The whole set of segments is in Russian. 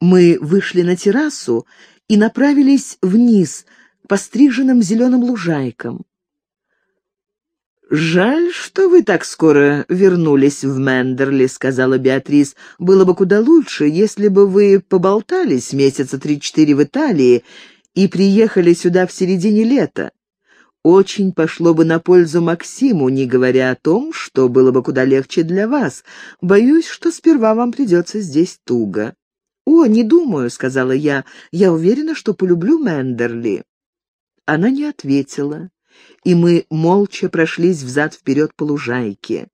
Мы вышли на террасу и направились вниз к постриженным зеленым лужайкам. «Жаль, что вы так скоро вернулись в Мендерли», — сказала Беатрис. «Было бы куда лучше, если бы вы поболтались месяца три-четыре в Италии и приехали сюда в середине лета. Очень пошло бы на пользу Максиму, не говоря о том, что было бы куда легче для вас. Боюсь, что сперва вам придется здесь туго». «О, не думаю», — сказала я. «Я уверена, что полюблю Мендерли». Она не ответила и мы молча прошлись взад-вперед по лужайке.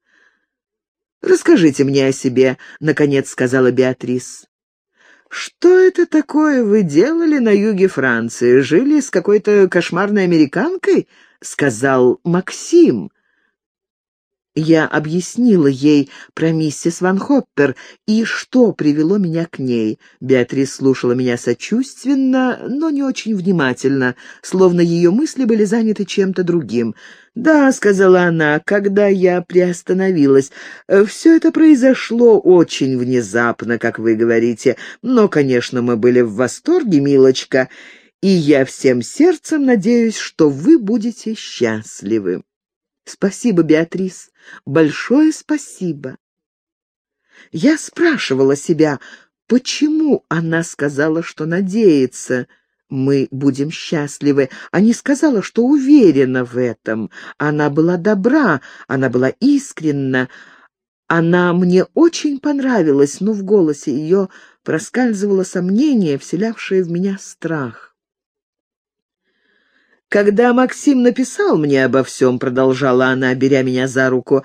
«Расскажите мне о себе», — наконец сказала Беатрис. «Что это такое вы делали на юге Франции? Жили с какой-то кошмарной американкой?» — сказал Максим. Я объяснила ей про миссис Ван Хоппер и что привело меня к ней. Беатрис слушала меня сочувственно, но не очень внимательно, словно ее мысли были заняты чем-то другим. «Да», — сказала она, — «когда я приостановилась. Все это произошло очень внезапно, как вы говорите, но, конечно, мы были в восторге, милочка, и я всем сердцем надеюсь, что вы будете счастливы». Спасибо, Беатрис, большое спасибо. Я спрашивала себя, почему она сказала, что надеется, мы будем счастливы, а не сказала, что уверена в этом. Она была добра, она была искренна, она мне очень понравилась, но в голосе ее проскальзывало сомнение, вселявшее в меня страх. «Когда Максим написал мне обо всем», — продолжала она, беря меня за руку,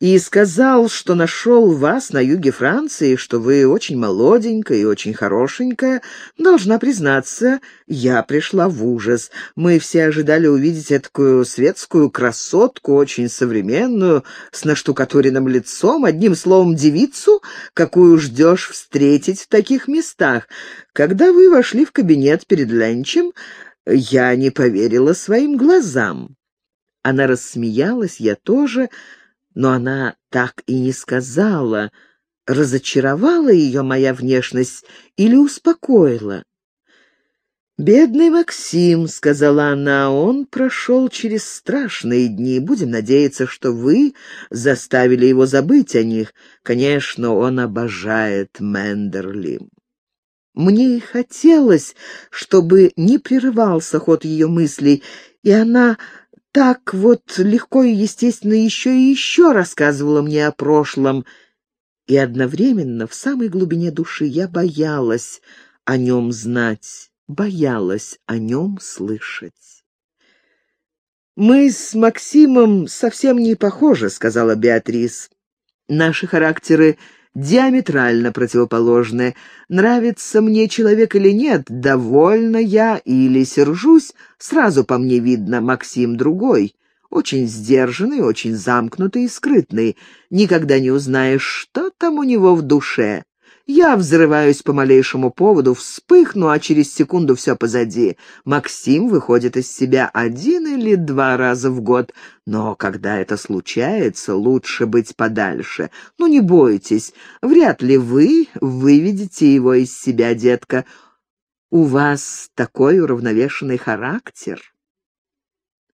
«и сказал, что нашел вас на юге Франции, что вы очень молоденькая и очень хорошенькая, должна признаться, я пришла в ужас. Мы все ожидали увидеть такую светскую красотку, очень современную, с наштукатуренным лицом, одним словом, девицу, какую ждешь встретить в таких местах. Когда вы вошли в кабинет перед ленчем, я не поверила своим глазам. Она рассмеялась, я тоже, но она так и не сказала, разочаровала ее моя внешность или успокоила. «Бедный Максим», — сказала она, — «он прошел через страшные дни. Будем надеяться, что вы заставили его забыть о них. Конечно, он обожает Мендерли». Мне и хотелось, чтобы не прерывался ход ее мыслей, и она так вот легко и естественно еще и еще рассказывала мне о прошлом. И одновременно в самой глубине души я боялась о нем знать, боялась о нем слышать. «Мы с Максимом совсем не похожи», — сказала Беатрис. «Наши характеры диаметрально противоположны. Нравится мне человек или нет, довольна я или сержусь, сразу по мне видно, Максим другой. Очень сдержанный, очень замкнутый и скрытный. Никогда не узнаешь, что там у него в душе. Я взрываюсь по малейшему поводу, вспыхну, а через секунду все позади. Максим выходит из себя один или два раза в год, но когда это случается, лучше быть подальше. Ну, не бойтесь, вряд ли вы выведете его из себя, детка. У вас такой уравновешенный характер.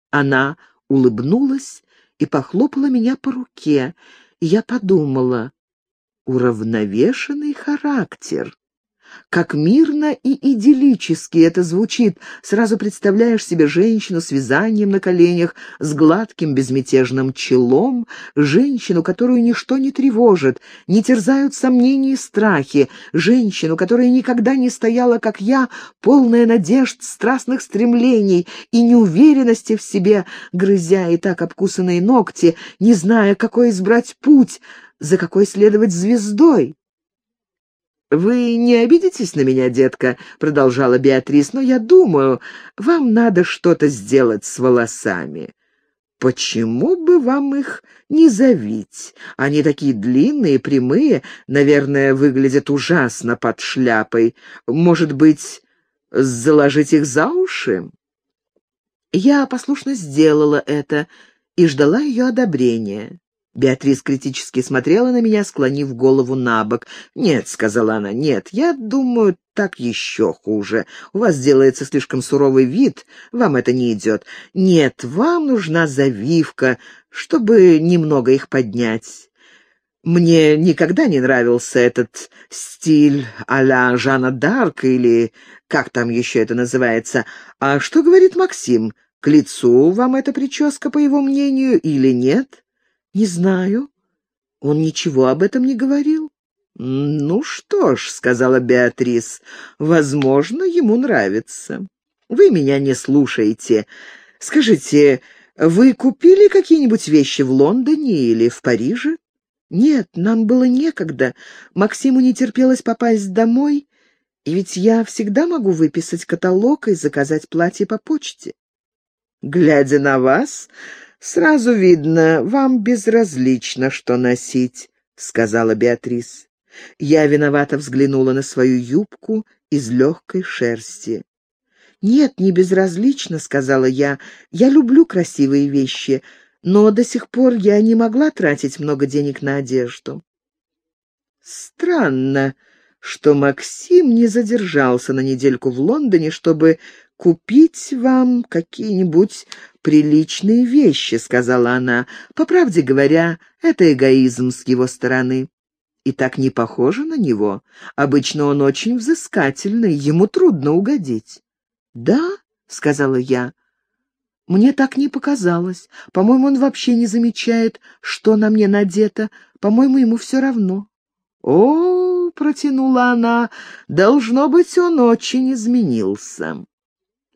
Она улыбнулась и похлопала меня по руке. Я подумала, уравновешенный характер. Как мирно и идиллически это звучит. Сразу представляешь себе женщину с вязанием на коленях, с гладким безмятежным челом, женщину, которую ничто не тревожит, не терзают сомнения и страхи, женщину, которая никогда не стояла, как я, полная надежд, страстных стремлений и неуверенности в себе, грызя и так обкусанные ногти, не зная, какой избрать путь, за какой следовать звездой. «Вы не обидитесь на меня, детка?» — продолжала Беатрис, «но я думаю, вам надо что-то сделать с волосами. Почему бы вам их не завить? Они такие длинные, прямые, наверное, выглядят ужасно под шляпой. Может быть, заложить их за уши?» Я послушно сделала это и ждала ее одобрения. Беатрис критически смотрела на меня, склонив голову на бок. «Нет», — сказала она, — «нет, я думаю, так еще хуже. У вас делается слишком суровый вид, вам это не идет. Нет, вам нужна завивка, чтобы немного их поднять». Мне никогда не нравился этот стиль а-ля Жанна Дарк или как там еще это называется. А что говорит Максим? К лицу вам эта прическа, по его мнению, или нет? Не знаю. Он ничего об этом не говорил. «Ну что ж», — сказала Беатрис, — «возможно, ему нравится. Вы меня не слушаете. Скажите, вы купили какие-нибудь вещи в Лондоне или в Париже?» «Нет, нам было некогда. Максиму не терпелось попасть домой, и ведь я всегда могу выписать каталог и заказать платье по почте». «Глядя на вас, сразу видно, вам безразлично, что носить», — сказала Беатрис. Я виновато взглянула на свою юбку из легкой шерсти. «Нет, не безразлично», — сказала я. «Я люблю красивые вещи, но до сих пор я не могла тратить много денег на одежду. Странно, что Максим не задержался на недельку в Лондоне, чтобы купить вам какие-нибудь приличные вещи, сказала она. По правде говоря, это эгоизм с его стороны. И так не похоже на него. Обычно он очень взыскательный, ему трудно угодить. «Да», — сказала я, мне так не показалось. По-моему, он вообще не замечает, что на мне надето. По-моему, ему все равно. О, протянула она, должно быть, он очень изменился.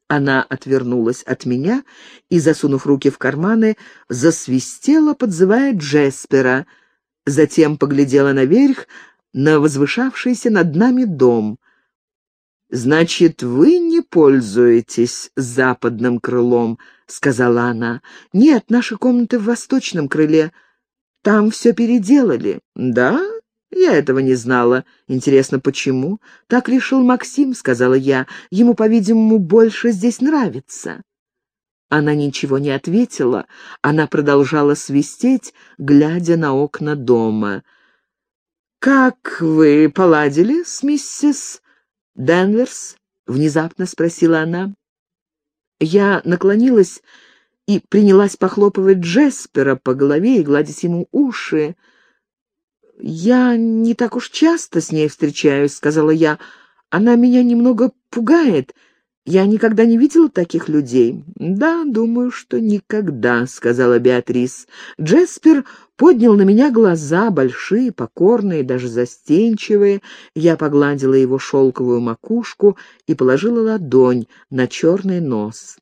Она отвернулась от меня и, засунув руки в карманы, засвистела, подзывая Джеспера. Затем поглядела наверх на возвышавшийся над нами дом. «Значит, вы не пользуетесь западным крылом?» — сказала она. «Нет, наши комнаты в восточном крыле. Там все переделали». «Да? Я этого не знала. Интересно, почему?» «Так решил Максим», — сказала я. «Ему, по-видимому, больше здесь нравится». Она ничего не ответила. Она продолжала свистеть, глядя на окна дома. «Как вы поладили с миссис Денверс?» — внезапно спросила она. Я наклонилась и принялась похлопывать Джеспера по голове и гладить ему уши. «Я не так уж часто с ней встречаюсь», — сказала я. «Она меня немного пугает. Я никогда не видела таких людей». «Да, думаю, что никогда», — сказала Беатрис. Джеспер поднял на меня глаза, большие, покорные, даже застенчивые. Я погладила его шелковую макушку и положила ладонь на черный нос.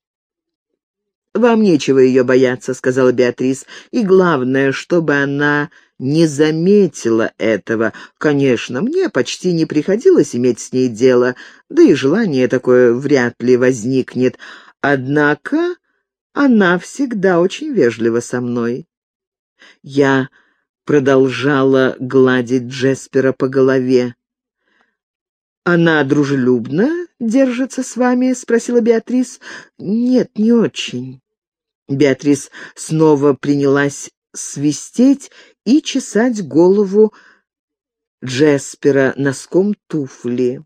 «Вам нечего ее бояться», — сказала Беатрис, — «и главное, чтобы она не заметила этого. Конечно, мне почти не приходилось иметь с ней дело, да и желание такое вряд ли возникнет. Однако она всегда очень вежлива со мной. Я продолжала гладить Джеспера по голове. «Она дружелюбно держится с вами?» — спросила Беатрис. «Нет, не очень». Беатрис снова принялась свистеть и чесать голову Джеспера носком туфли.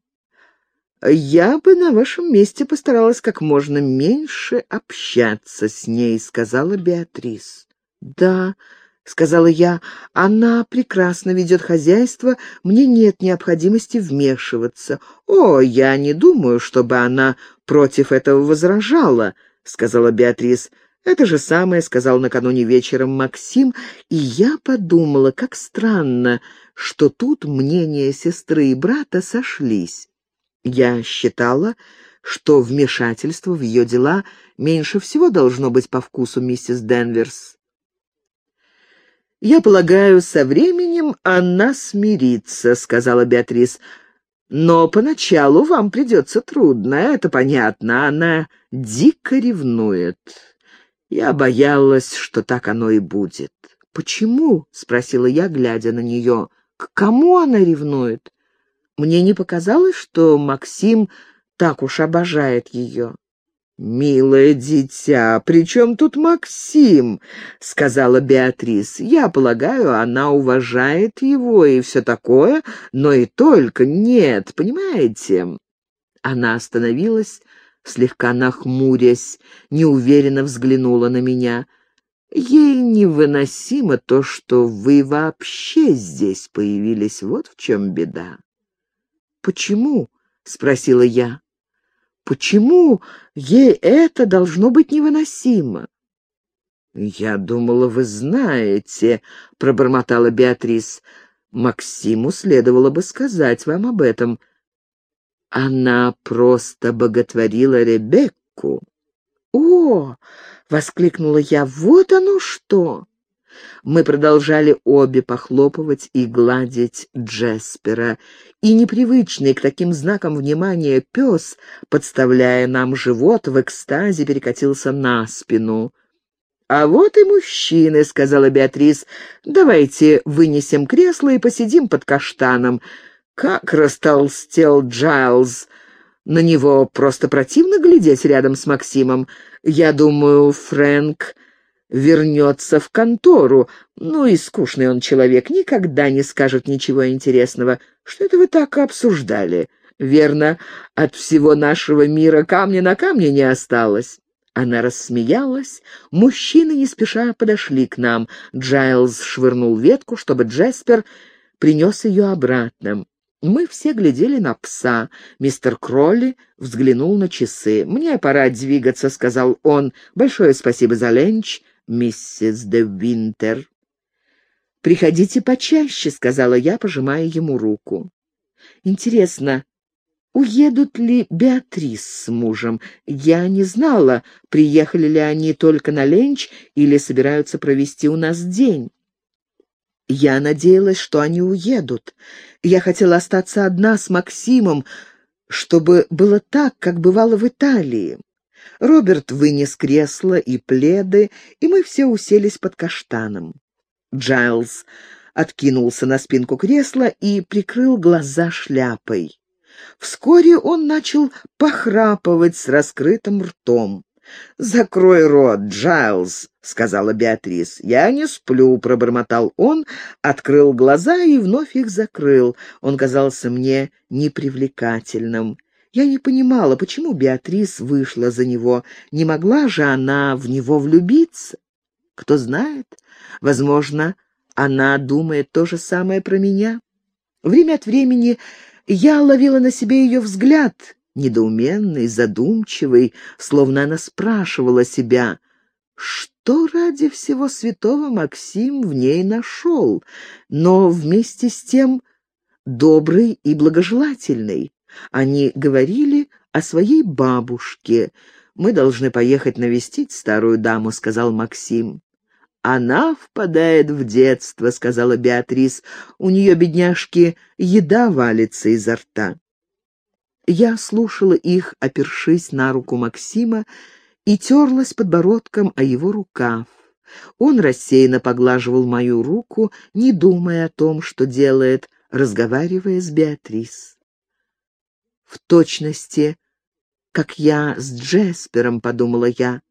«Я бы на вашем месте постаралась как можно меньше общаться с ней», — сказала Беатрис. «Да», — сказала я, — «она прекрасно ведет хозяйство, мне нет необходимости вмешиваться». «О, я не думаю, чтобы она против этого возражала», — сказала Беатрис. Это же самое сказал накануне вечером Максим, и я подумала, как странно, что тут мнения сестры и брата сошлись. Я считала, что вмешательство в ее дела меньше всего должно быть по вкусу миссис Денверс. «Я полагаю, со временем она смирится», — сказала Беатрис. «Но поначалу вам придется трудно, это понятно. Она дико ревнует. Я боялась, что так оно и будет. «Почему?» — спросила я, глядя на нее. «К кому она ревнует?» Мне не показалось, что Максим так уж обожает ее. «Милое дитя, при чем тут Максим?» — сказала Беатрис. «Я полагаю, она уважает его и все такое, но и только нет, понимаете?» Она остановилась, слегка нахмурясь, неуверенно взглянула на меня. «Ей невыносимо то, что вы вообще здесь появились, вот в чем беда». «Почему?» — спросила я. Почему ей это должно быть невыносимо? «Я думала, вы знаете», — пробормотала Беатрис. «Максиму следовало бы сказать вам об этом. Она просто боготворила Ребекку». «О!» — воскликнула я. «Вот оно что!» Мы продолжали обе похлопывать и гладить Джеспера, и непривычный к таким знакам внимания пес, подставляя нам живот, в экстазе перекатился на спину. «А вот и мужчины», — сказала Беатрис. «Давайте вынесем кресло и посидим под каштаном. Как растолстел Джайлз!» На него просто противно глядеть рядом с Максимом. Я думаю, Фрэнк вернется в контору. Ну и скучный он человек, никогда не скажет ничего интересного. Что это вы так обсуждали? Верно, от всего нашего мира камня на камне не осталось. Она рассмеялась. Мужчины не спеша подошли к нам. Джайлз швырнул ветку, чтобы Джеспер принес ее обратно. Мы все глядели на пса. Мистер Кролли взглянул на часы. «Мне пора двигаться», — сказал он. «Большое спасибо за ленч миссис де Винтер. «Приходите почаще», — сказала я, пожимая ему руку. «Интересно, уедут ли Беатрис с мужем? Я не знала, приехали ли они только на ленч или собираются провести у нас день». Я надеялась, что они уедут. Я хотела остаться одна с Максимом, чтобы было так, как бывало в Италии. Роберт вынес кресло и пледы, и мы все уселись под каштаном. Джайлз откинулся на спинку кресла и прикрыл глаза шляпой. Вскоре он начал похрапывать с раскрытым ртом. «Закрой рот, Джайлз», — сказала Беатрис. «Я не сплю», — пробормотал он, открыл глаза и вновь их закрыл. Он казался мне непривлекательным. Я не понимала, почему Беатрис вышла за него. Не могла же она в него влюбиться? Кто знает, возможно, она думает то же самое про меня. Время от времени я ловила на себе ее взгляд, недоуменный, задумчивый, словно она спрашивала себя, что ради всего святого Максим в ней нашел, но вместе с тем добрый и благожелательный. Они говорили о своей бабушке. «Мы должны поехать навестить старую даму», — сказал Максим. «Она впадает в детство», — сказала Беатрис. «У нее, бедняжки, еда валится изо рта». Я слушала их, опершись на руку Максима, и терлась подбородком о его рукав. Он рассеянно поглаживал мою руку, не думая о том, что делает, разговаривая с Беатрис в точности, как я с Джеспером, подумала я.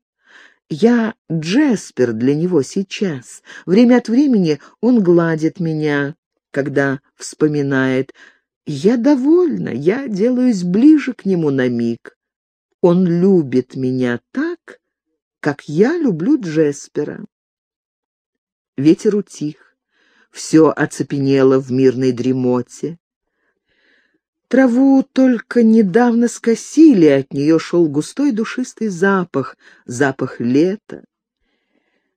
Я Джеспер для него сейчас. Время от времени он гладит меня, когда вспоминает. Я довольна, я делаюсь ближе к нему на миг. Он любит меня так, как я люблю Джеспера. Ветер утих, все оцепенело в мирной дремоте. Траву только недавно скосили, от нее шел густой душистый запах, запах лета.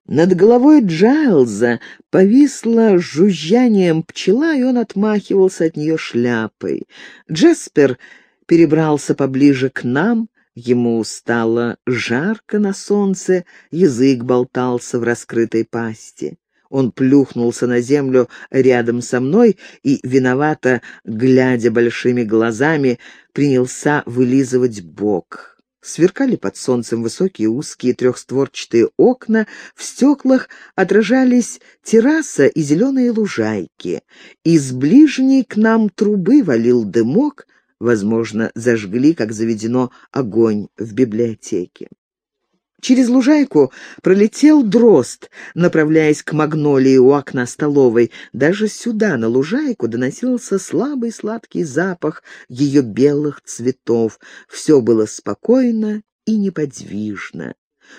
Над головой Джайлза повисла жужжанием пчела, и он отмахивался от нее шляпой. Джеспер перебрался поближе к нам, ему стало жарко на солнце, язык болтался в раскрытой пасти. Он плюхнулся на землю рядом со мной и, виновато, глядя большими глазами, принялся вылизывать бок. Сверкали под солнцем высокие узкие трехстворчатые окна, в стеклах отражались терраса и зеленые лужайки. Из ближней к нам трубы валил дымок, Возможно, зажгли, как заведено, огонь в библиотеке. Через лужайку пролетел дрозд, направляясь к магнолии у окна столовой. Даже сюда, на лужайку, доносился слабый сладкий запах ее белых цветов. Все было спокойно и неподвижно.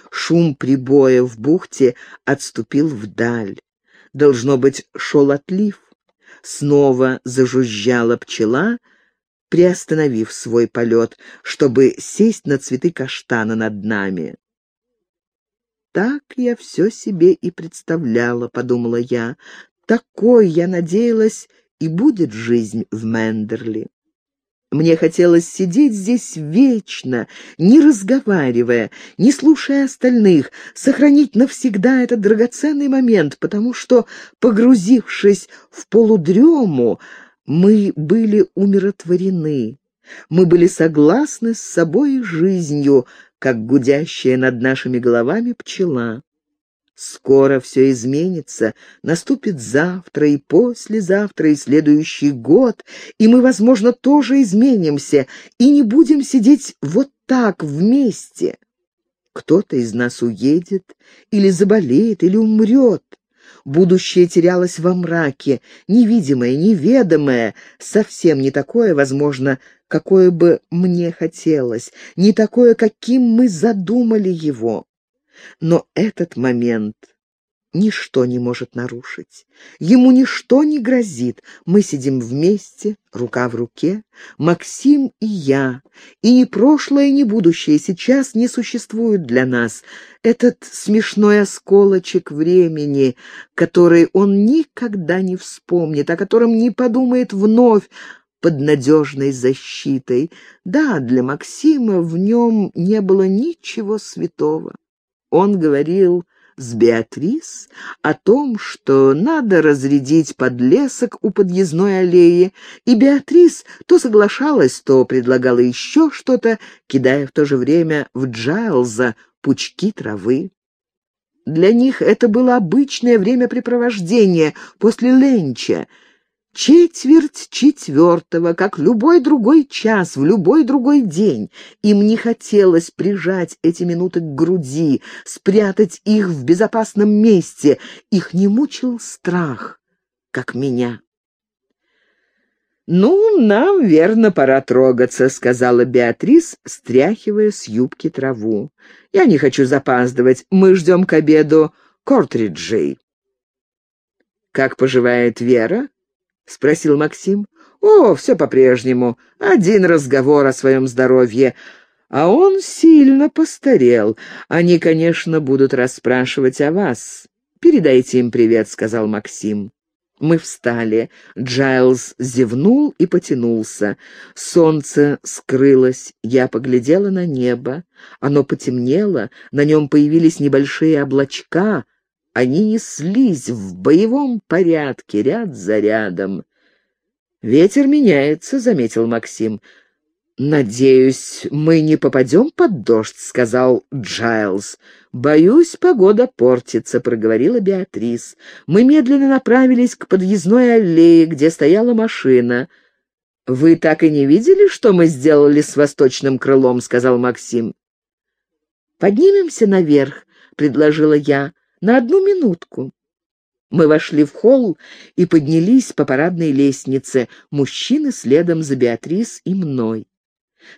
Шум прибоя в бухте отступил вдаль. Должно быть, шел отлив. Снова зажужжала пчела, приостановив свой полет, чтобы сесть на цветы каштана над нами. «Так я все себе и представляла», — подумала я. «Такой, я надеялась, и будет жизнь в Мендерли». Мне хотелось сидеть здесь вечно, не разговаривая, не слушая остальных, сохранить навсегда этот драгоценный момент, потому что, погрузившись в полудрему, мы были умиротворены. Мы были согласны с собой и жизнью, как гудящая над нашими головами пчела. Скоро все изменится, наступит завтра и послезавтра и следующий год, и мы, возможно, тоже изменимся и не будем сидеть вот так вместе. Кто-то из нас уедет, или заболеет, или умрет. Будущее терялось во мраке, невидимое, неведомое, совсем не такое, возможно, какое бы мне хотелось, не такое, каким мы задумали его. Но этот момент ничто не может нарушить. Ему ничто не грозит. Мы сидим вместе, рука в руке, Максим и я. И ни прошлое, ни будущее сейчас не существуют для нас. Этот смешной осколочек времени, который он никогда не вспомнит, о котором не подумает вновь, под надежной защитой. Да, для Максима в нем не было ничего святого. Он говорил с Беатрис о том, что надо разрядить подлесок у подъездной аллеи, и Беатрис то соглашалась, то предлагала еще что-то, кидая в то же время в Джайлза пучки травы. Для них это было обычное времяпрепровождение после ленча — Четверть четвертого, как любой другой час, в любой другой день. Им не хотелось прижать эти минуты к груди, спрятать их в безопасном месте. Их не мучил страх, как меня. «Ну, нам, верно, пора трогаться», — сказала Беатрис, стряхивая с юбки траву. «Я не хочу запаздывать. Мы ждем к обеду Кортриджей». «Как поживает Вера?» — спросил Максим. «О, все по-прежнему. Один разговор о своем здоровье. А он сильно постарел. Они, конечно, будут расспрашивать о вас. Передайте им привет», — сказал Максим. Мы встали. Джайлз зевнул и потянулся. Солнце скрылось. Я поглядела на небо. Оно потемнело, на нем появились небольшие облачка, они неслись в боевом порядке, ряд за рядом. «Ветер меняется», — заметил Максим. «Надеюсь, мы не попадем под дождь», — сказал Джайлз. «Боюсь, погода портится», — проговорила Беатрис. Мы медленно направились к подъездной аллее, где стояла машина. «Вы так и не видели, что мы сделали с восточным крылом?» — сказал Максим. «Поднимемся наверх», — предложила я на одну минутку. Мы вошли в холл и поднялись по парадной лестнице, мужчины следом за Беатрис и мной.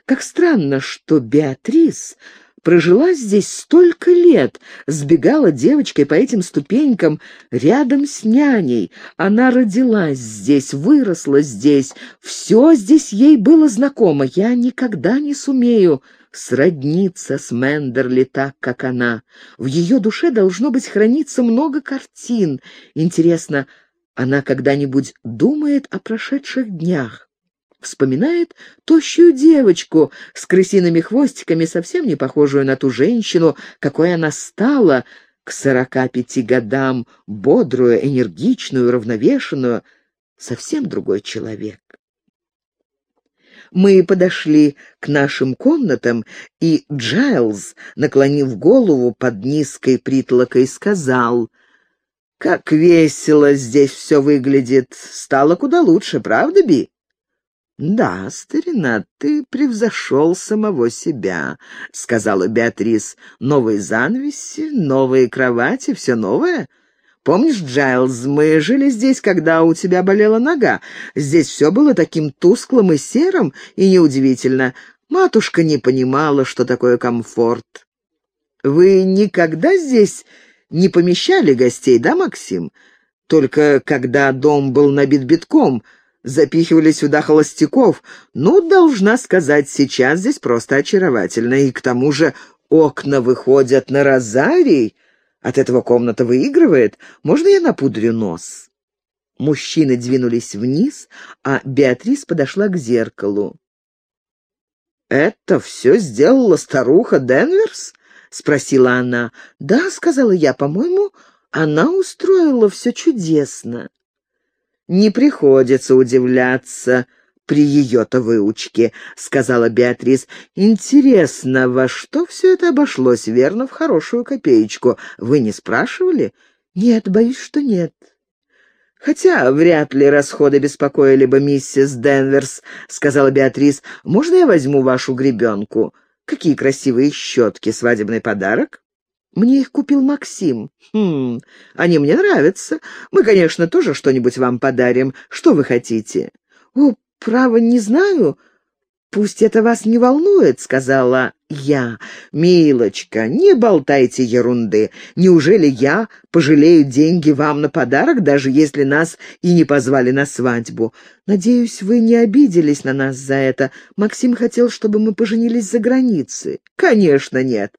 Как странно, что Беатрис прожила здесь столько лет, сбегала девочкой по этим ступенькам рядом с няней. Она родилась здесь, выросла здесь, все здесь ей было знакомо. Я никогда не сумею сродниться с Мендерли так, как она. В ее душе должно быть храниться много картин. Интересно, она когда-нибудь думает о прошедших днях? Вспоминает тощую девочку с крысиными хвостиками, совсем не похожую на ту женщину, какой она стала к сорока пяти годам, бодрую, энергичную, равновешенную, совсем другой человек. Мы подошли к нашим комнатам, и Джайлз, наклонив голову под низкой притлокой, сказал, «Как весело здесь все выглядит. Стало куда лучше, правда, Би?» «Да, старина, ты превзошел самого себя», — сказала Беатрис. «Новые занавеси, новые кровати, все новое. Помнишь, Джайлз, мы жили здесь, когда у тебя болела нога. Здесь все было таким тусклым и серым, и неудивительно. Матушка не понимала, что такое комфорт. Вы никогда здесь не помещали гостей, да, Максим? Только когда дом был набит битком, запихивали сюда холостяков. Ну, должна сказать, сейчас здесь просто очаровательно. И к тому же окна выходят на розарий. От этого комната выигрывает. Можно я напудрю нос?» Мужчины двинулись вниз, а Беатрис подошла к зеркалу. «Это все сделала старуха Денверс?» — спросила она. «Да», — сказала я, — «по-моему, она устроила все чудесно». «Не приходится удивляться», при ее-то выучке», — сказала Беатрис. «Интересно, во что все это обошлось, верно, в хорошую копеечку? Вы не спрашивали?» «Нет, боюсь, что нет». «Хотя вряд ли расходы беспокоили бы миссис Денверс», — сказала Беатрис. «Можно я возьму вашу гребенку? Какие красивые щетки, свадебный подарок?» «Мне их купил Максим». «Хм, они мне нравятся. Мы, конечно, тоже что-нибудь вам подарим. Что вы хотите?» «О, «Право, не знаю. Пусть это вас не волнует», — сказала я. «Милочка, не болтайте ерунды. Неужели я пожалею деньги вам на подарок, даже если нас и не позвали на свадьбу? Надеюсь, вы не обиделись на нас за это. Максим хотел, чтобы мы поженились за границей». «Конечно, нет.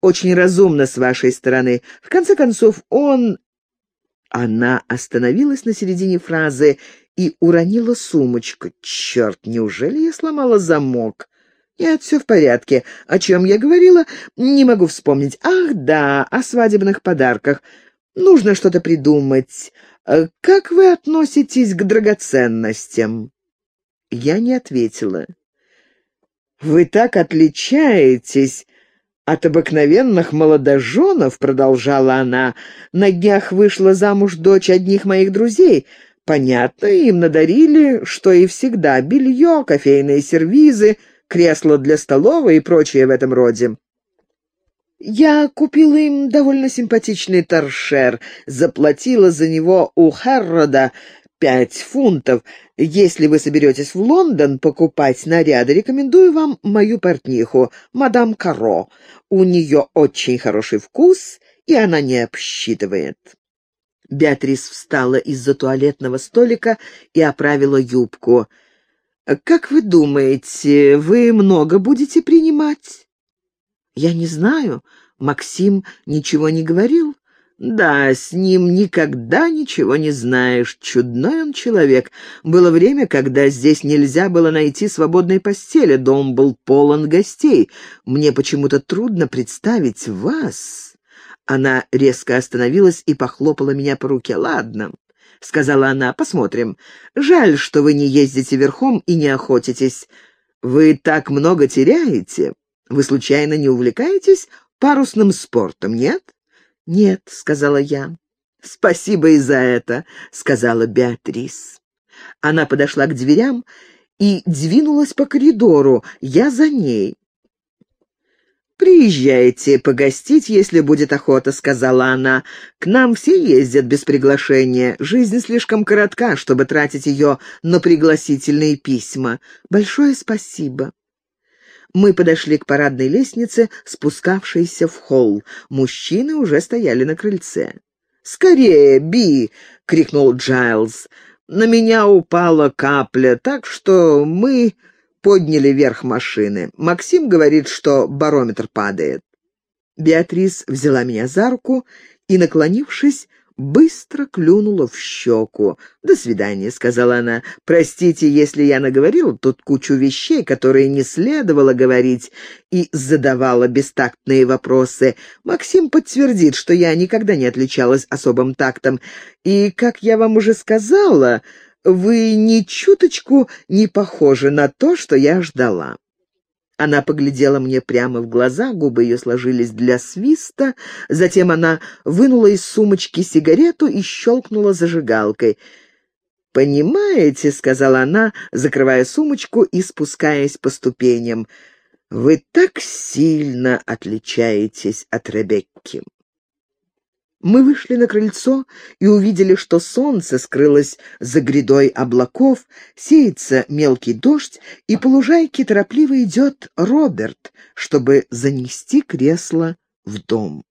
Очень разумно с вашей стороны. В конце концов, он...» Она остановилась на середине фразы и уронила сумочку. Черт, неужели я сломала замок? Нет, все в порядке. О чем я говорила, не могу вспомнить. Ах, да, о свадебных подарках. Нужно что-то придумать. Э, как вы относитесь к драгоценностям? Я не ответила. «Вы так отличаетесь от обыкновенных молодоженов», — продолжала она. «На днях вышла замуж дочь одних моих друзей. Понятно, им надарили, что и всегда, белье, кофейные сервизы, кресла для столовой и прочее в этом роде. Я купила им довольно симпатичный торшер, заплатила за него у Харрода пять фунтов. Если вы соберетесь в Лондон покупать наряды, рекомендую вам мою портниху, мадам Каро. У нее очень хороший вкус, и она не обсчитывает. Беатрис встала из-за туалетного столика и оправила юбку. «Как вы думаете, вы много будете принимать?» «Я не знаю. Максим ничего не говорил?» «Да, с ним никогда ничего не знаешь. Чудной он человек. Было время, когда здесь нельзя было найти свободной постели. Дом был полон гостей. Мне почему-то трудно представить вас...» Она резко остановилась и похлопала меня по руке. «Ладно», — сказала она, — «посмотрим. Жаль, что вы не ездите верхом и не охотитесь. Вы так много теряете. Вы случайно не увлекаетесь парусным спортом, нет?» «Нет», — сказала я. «Спасибо и за это», — сказала Беатрис. Она подошла к дверям и двинулась по коридору. Я за ней. «Приезжайте погостить, если будет охота», — сказала она. «К нам все ездят без приглашения. Жизнь слишком коротка, чтобы тратить ее на пригласительные письма. Большое спасибо». Мы подошли к парадной лестнице, спускавшейся в холл. Мужчины уже стояли на крыльце. «Скорее, Би!» — крикнул Джайлз. «На меня упала капля, так что мы подняли вверх машины. Максим говорит, что барометр падает. Беатрис взяла меня за руку и, наклонившись, быстро клюнула в щеку. «До свидания», — сказала она. «Простите, если я наговорила тут кучу вещей, которые не следовало говорить, и задавала бестактные вопросы. Максим подтвердит, что я никогда не отличалась особым тактом. И, как я вам уже сказала, вы ни чуточку не похожи на то, что я ждала». Она поглядела мне прямо в глаза, губы ее сложились для свиста, затем она вынула из сумочки сигарету и щелкнула зажигалкой. «Понимаете», — сказала она, закрывая сумочку и спускаясь по ступеням, — «вы так сильно отличаетесь от Ребекки». Мы вышли на крыльцо и увидели, что солнце скрылось за грядой облаков, сеется мелкий дождь, и по лужайке торопливо идет Роберт, чтобы занести кресло в дом.